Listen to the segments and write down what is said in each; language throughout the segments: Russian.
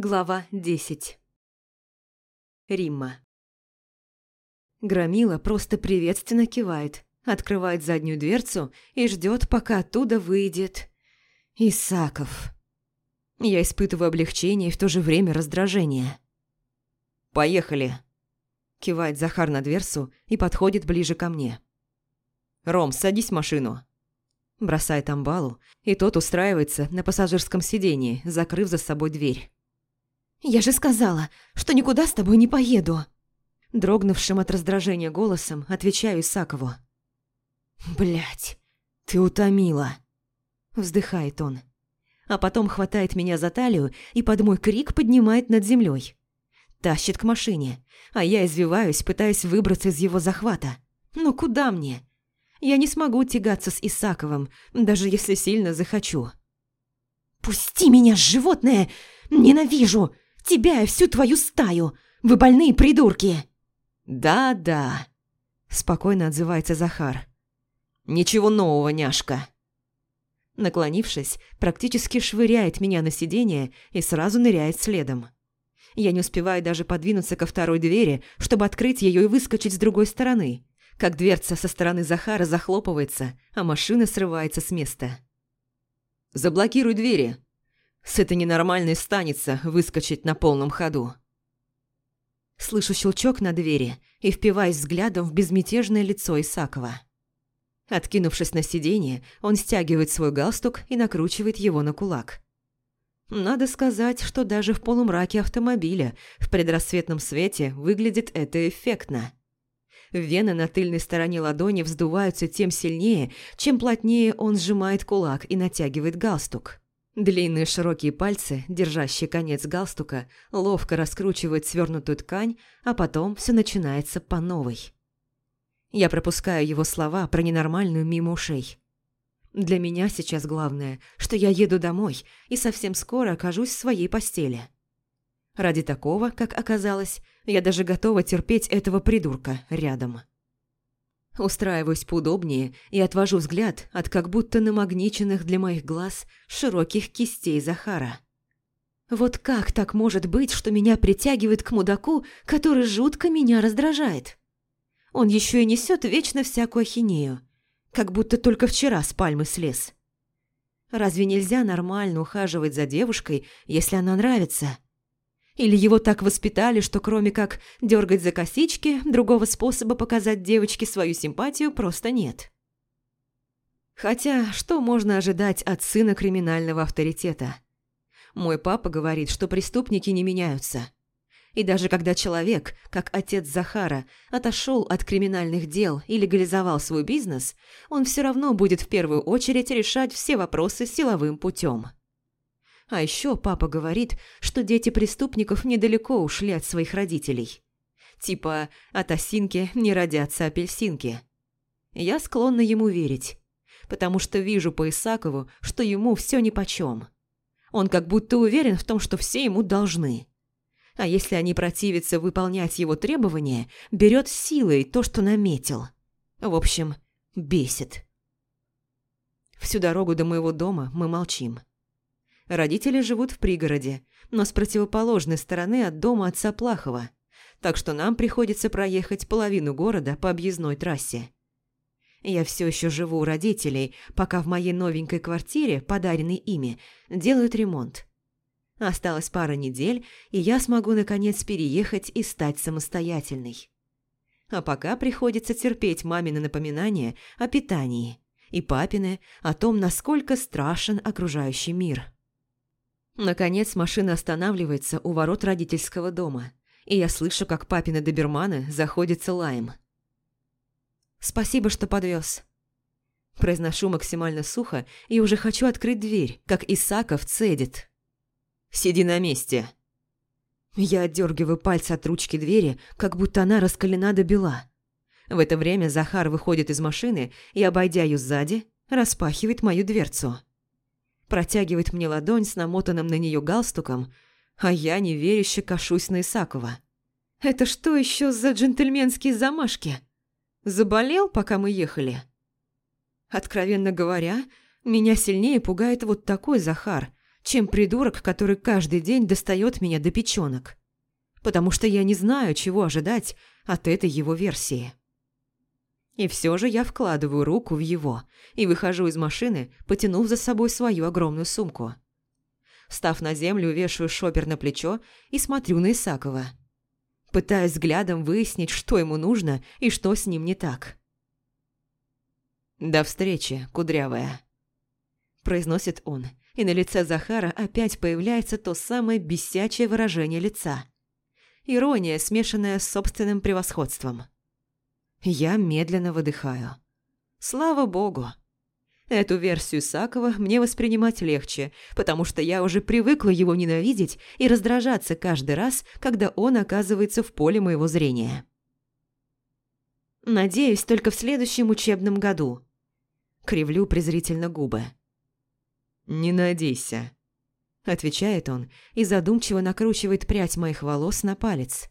Глава 10 Римма Громила просто приветственно кивает, открывает заднюю дверцу и ждет, пока оттуда выйдет Исаков. Я испытываю облегчение и в то же время раздражение. «Поехали!» Кивает Захар на дверцу и подходит ближе ко мне. «Ром, садись в машину!» Бросает амбалу, и тот устраивается на пассажирском сидении, закрыв за собой дверь. «Я же сказала, что никуда с тобой не поеду!» Дрогнувшим от раздражения голосом отвечаю Исакову. Блять, ты утомила!» Вздыхает он. А потом хватает меня за талию и под мой крик поднимает над землей. Тащит к машине, а я извиваюсь, пытаясь выбраться из его захвата. Но куда мне? Я не смогу тягаться с Исаковым, даже если сильно захочу. «Пусти меня, животное! Ненавижу! Тебя и всю твою стаю! Вы больные придурки!» «Да-да», – спокойно отзывается Захар. «Ничего нового, няшка». Наклонившись, практически швыряет меня на сиденье и сразу ныряет следом. Я не успеваю даже подвинуться ко второй двери, чтобы открыть ее и выскочить с другой стороны, как дверца со стороны Захара захлопывается, а машина срывается с места. «Заблокируй двери!» С этой ненормальной станется выскочить на полном ходу. Слышу щелчок на двери и впиваюсь взглядом в безмятежное лицо Исакова. Откинувшись на сиденье, он стягивает свой галстук и накручивает его на кулак. Надо сказать, что даже в полумраке автомобиля в предрассветном свете выглядит это эффектно. Вены на тыльной стороне ладони вздуваются тем сильнее, чем плотнее он сжимает кулак и натягивает галстук. Длинные широкие пальцы, держащие конец галстука, ловко раскручивают свернутую ткань, а потом все начинается по новой. Я пропускаю его слова про ненормальную мимо ушей. Для меня сейчас главное, что я еду домой и совсем скоро окажусь в своей постели. Ради такого, как оказалось, я даже готова терпеть этого придурка рядом. Устраиваюсь поудобнее и отвожу взгляд от как будто намагниченных для моих глаз широких кистей Захара. Вот как так может быть, что меня притягивает к мудаку, который жутко меня раздражает? Он еще и несет вечно всякую ахинею, как будто только вчера с пальмы слез. Разве нельзя нормально ухаживать за девушкой, если она нравится? Или его так воспитали, что кроме как дергать за косички, другого способа показать девочке свою симпатию просто нет. Хотя, что можно ожидать от сына криминального авторитета? Мой папа говорит, что преступники не меняются. И даже когда человек, как отец Захара, отошел от криминальных дел и легализовал свой бизнес, он все равно будет в первую очередь решать все вопросы силовым путем. А еще папа говорит, что дети преступников недалеко ушли от своих родителей. Типа от осинки не родятся апельсинки. Я склонна ему верить, потому что вижу по Исакову, что ему все нипочем. Он как будто уверен в том, что все ему должны. А если они противятся выполнять его требования, берет силой то, что наметил. В общем, бесит. Всю дорогу до моего дома мы молчим. Родители живут в пригороде, но с противоположной стороны от дома отца Плахова, так что нам приходится проехать половину города по объездной трассе. Я все еще живу у родителей, пока в моей новенькой квартире, подаренной ими, делают ремонт. Осталось пара недель, и я смогу наконец переехать и стать самостоятельной. А пока приходится терпеть мамины напоминания о питании и папины о том, насколько страшен окружающий мир. Наконец машина останавливается у ворот родительского дома, и я слышу, как папины доберманы заходятся лаем. «Спасибо, что подвез. Произношу максимально сухо и уже хочу открыть дверь, как Исаков цедит. «Сиди на месте!» Я отдергиваю пальцы от ручки двери, как будто она раскалена до бела. В это время Захар выходит из машины и, обойдя ее сзади, распахивает мою дверцу протягивает мне ладонь с намотанным на нее галстуком, а я неверяще кашусь на Исакова. «Это что еще за джентльменские замашки? Заболел, пока мы ехали?» Откровенно говоря, меня сильнее пугает вот такой Захар, чем придурок, который каждый день достает меня до печенок. Потому что я не знаю, чего ожидать от этой его версии. И все же я вкладываю руку в его и выхожу из машины, потянув за собой свою огромную сумку. Став на землю, вешаю шопер на плечо и смотрю на Исакова. Пытаюсь взглядом выяснить, что ему нужно и что с ним не так. «До встречи, кудрявая», – произносит он, и на лице Захара опять появляется то самое бесячее выражение лица. Ирония, смешанная с собственным превосходством. Я медленно выдыхаю. Слава богу. Эту версию Сакова мне воспринимать легче, потому что я уже привыкла его ненавидеть и раздражаться каждый раз, когда он оказывается в поле моего зрения. Надеюсь, только в следующем учебном году. Кривлю презрительно губы. «Не надейся», – отвечает он и задумчиво накручивает прядь моих волос на палец.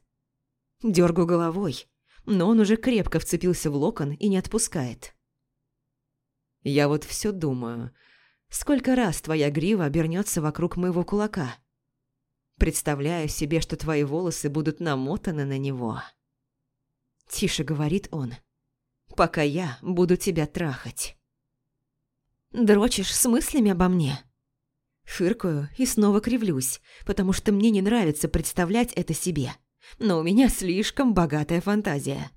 Дергаю головой, но он уже крепко вцепился в локон и не отпускает. «Я вот все думаю, сколько раз твоя грива обернется вокруг моего кулака? Представляю себе, что твои волосы будут намотаны на него». Тише говорит он, «пока я буду тебя трахать». Дрочишь с мыслями обо мне?» Фыркаю и снова кривлюсь, потому что мне не нравится представлять это себе. Но у меня слишком богатая фантазия.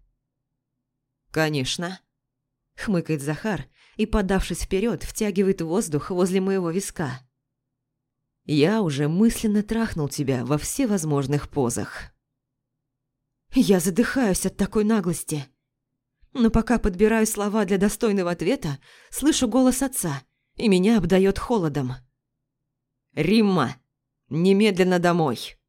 «Конечно», — хмыкает Захар и, подавшись вперед, втягивает воздух возле моего виска. «Я уже мысленно трахнул тебя во всевозможных позах». Я задыхаюсь от такой наглости. Но пока подбираю слова для достойного ответа, слышу голос отца, и меня обдает холодом. «Римма, немедленно домой!»